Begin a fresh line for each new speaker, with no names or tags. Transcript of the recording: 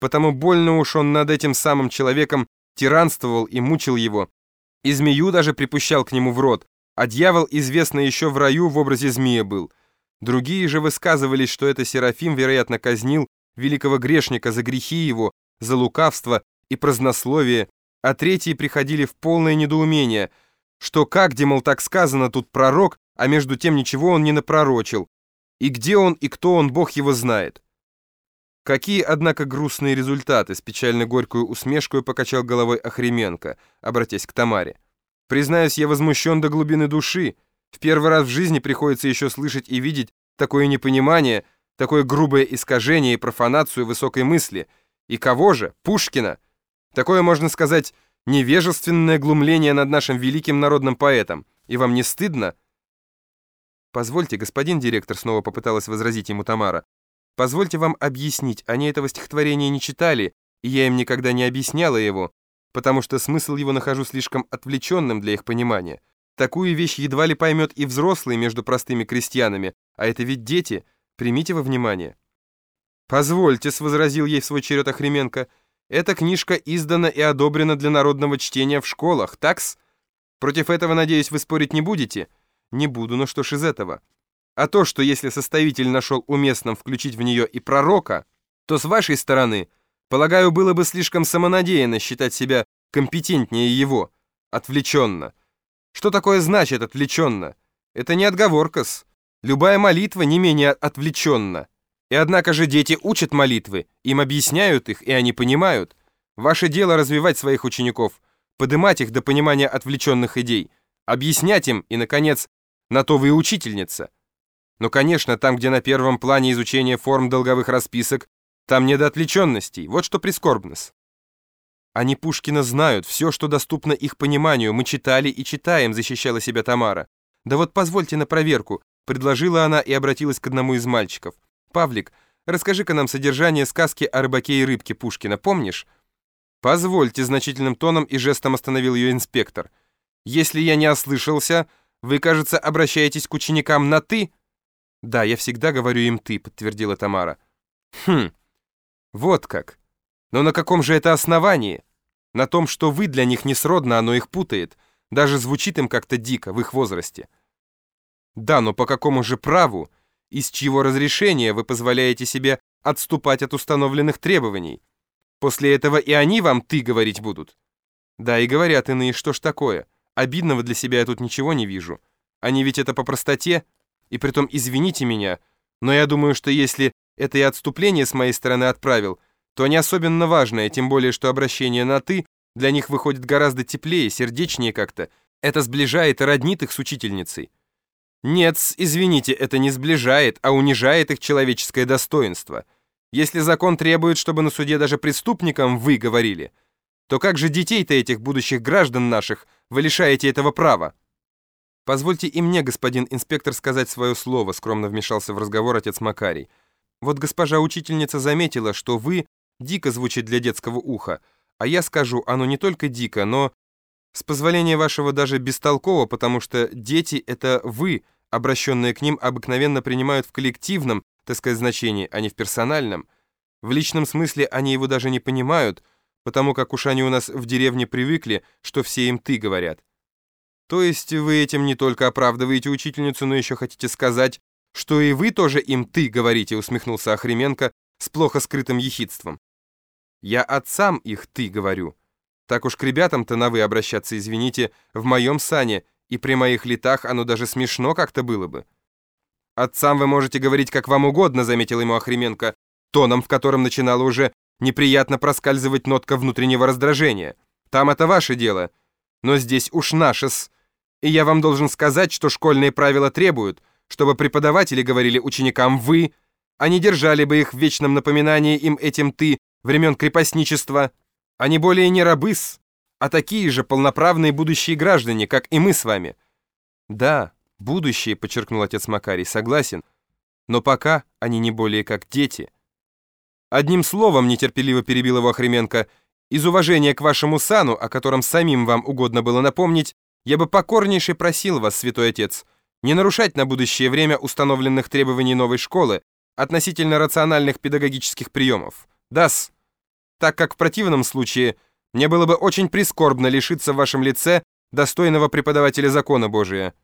потому больно уж он над этим самым человеком тиранствовал и мучил его, и змею даже припущал к нему в рот, а дьявол, известно, еще в раю в образе змея был. Другие же высказывались, что это Серафим, вероятно, казнил великого грешника за грехи его, за лукавство и празднословие, а третьи приходили в полное недоумение, что как, где, мол, так сказано, тут пророк, а между тем ничего он не напророчил, и где он и кто он, Бог его знает. Какие, однако, грустные результаты, с печально-горькую усмешкой покачал головой Охременко, обратясь к Тамаре. Признаюсь, я возмущен до глубины души. В первый раз в жизни приходится еще слышать и видеть такое непонимание, такое грубое искажение и профанацию высокой мысли. И кого же? Пушкина. Такое, можно сказать, невежественное глумление над нашим великим народным поэтом. И вам не стыдно? Позвольте, господин директор, снова попыталась возразить ему Тамара. Позвольте вам объяснить, они этого стихотворения не читали, и я им никогда не объясняла его, потому что смысл его нахожу слишком отвлеченным для их понимания. Такую вещь едва ли поймет и взрослый между простыми крестьянами, а это ведь дети, примите во внимание. «Позвольте», — возразил ей в свой черед Охременко, «эта книжка издана и одобрена для народного чтения в школах, такс? Против этого, надеюсь, вы спорить не будете?» «Не буду, но что ж из этого?» А то, что если составитель нашел уместным включить в нее и пророка, то с вашей стороны, полагаю, было бы слишком самонадеянно считать себя компетентнее его, отвлеченно. Что такое значит отвлеченно? Это не отговорка-с. Любая молитва не менее отвлеченна. И однако же дети учат молитвы, им объясняют их, и они понимают. Ваше дело развивать своих учеников, подымать их до понимания отвлеченных идей, объяснять им, и, наконец, на то вы и учительница. Но, конечно, там, где на первом плане изучение форм долговых расписок, там не отвлеченностей. Вот что прискорбно -с. Они Пушкина знают, все, что доступно их пониманию. Мы читали и читаем, защищала себя Тамара. Да вот позвольте на проверку, предложила она и обратилась к одному из мальчиков. Павлик, расскажи-ка нам содержание сказки о рыбаке и рыбке Пушкина, помнишь? Позвольте, значительным тоном и жестом остановил ее инспектор. Если я не ослышался, вы, кажется, обращаетесь к ученикам на «ты», «Да, я всегда говорю им «ты», — подтвердила Тамара. «Хм, вот как. Но на каком же это основании? На том, что вы для них не сродно, оно их путает. Даже звучит им как-то дико в их возрасте. Да, но по какому же праву, из чьего разрешения вы позволяете себе отступать от установленных требований? После этого и они вам «ты» говорить будут. Да, и говорят иные, что ж такое. Обидного для себя я тут ничего не вижу. Они ведь это по простоте... И притом, извините меня, но я думаю, что если это и отступление с моей стороны отправил, то не особенно важное, тем более, что обращение на «ты» для них выходит гораздо теплее, сердечнее как-то. Это сближает и роднит их с учительницей. Нет, извините, это не сближает, а унижает их человеческое достоинство. Если закон требует, чтобы на суде даже преступникам «вы» говорили, то как же детей-то этих будущих граждан наших вы лишаете этого права? «Позвольте и мне, господин инспектор, сказать свое слово», скромно вмешался в разговор отец Макарий. «Вот госпожа учительница заметила, что «вы» дико звучит для детского уха, а я скажу, оно не только дико, но, с позволения вашего, даже бестолково, потому что дети — это «вы», обращенные к ним обыкновенно принимают в коллективном, так сказать, значении, а не в персональном. В личном смысле они его даже не понимают, потому как уж они у нас в деревне привыкли, что все им «ты» говорят. То есть вы этим не только оправдываете учительницу, но еще хотите сказать, что и вы тоже им «ты» говорите, усмехнулся Охременко с плохо скрытым ехидством. Я отцам их «ты» говорю. Так уж к ребятам-то на «вы» обращаться, извините, в моем сане, и при моих летах оно даже смешно как-то было бы. «Отцам вы можете говорить как вам угодно», — заметил ему Охременко, тоном, в котором начинала уже неприятно проскальзывать нотка внутреннего раздражения. «Там это ваше дело, но здесь уж наше-с». И я вам должен сказать, что школьные правила требуют, чтобы преподаватели говорили ученикам «вы», а не держали бы их в вечном напоминании им этим «ты» времен крепостничества. Они более не рабы-с, а такие же полноправные будущие граждане, как и мы с вами. Да, будущие, подчеркнул отец Макарий, согласен, но пока они не более как дети. Одним словом, нетерпеливо перебил его Охременко, из уважения к вашему сану, о котором самим вам угодно было напомнить, я бы покорнейше просил вас, святой отец, не нарушать на будущее время установленных требований новой школы относительно рациональных педагогических приемов. Дас. так как в противном случае мне было бы очень прискорбно лишиться в вашем лице достойного преподавателя закона Божия.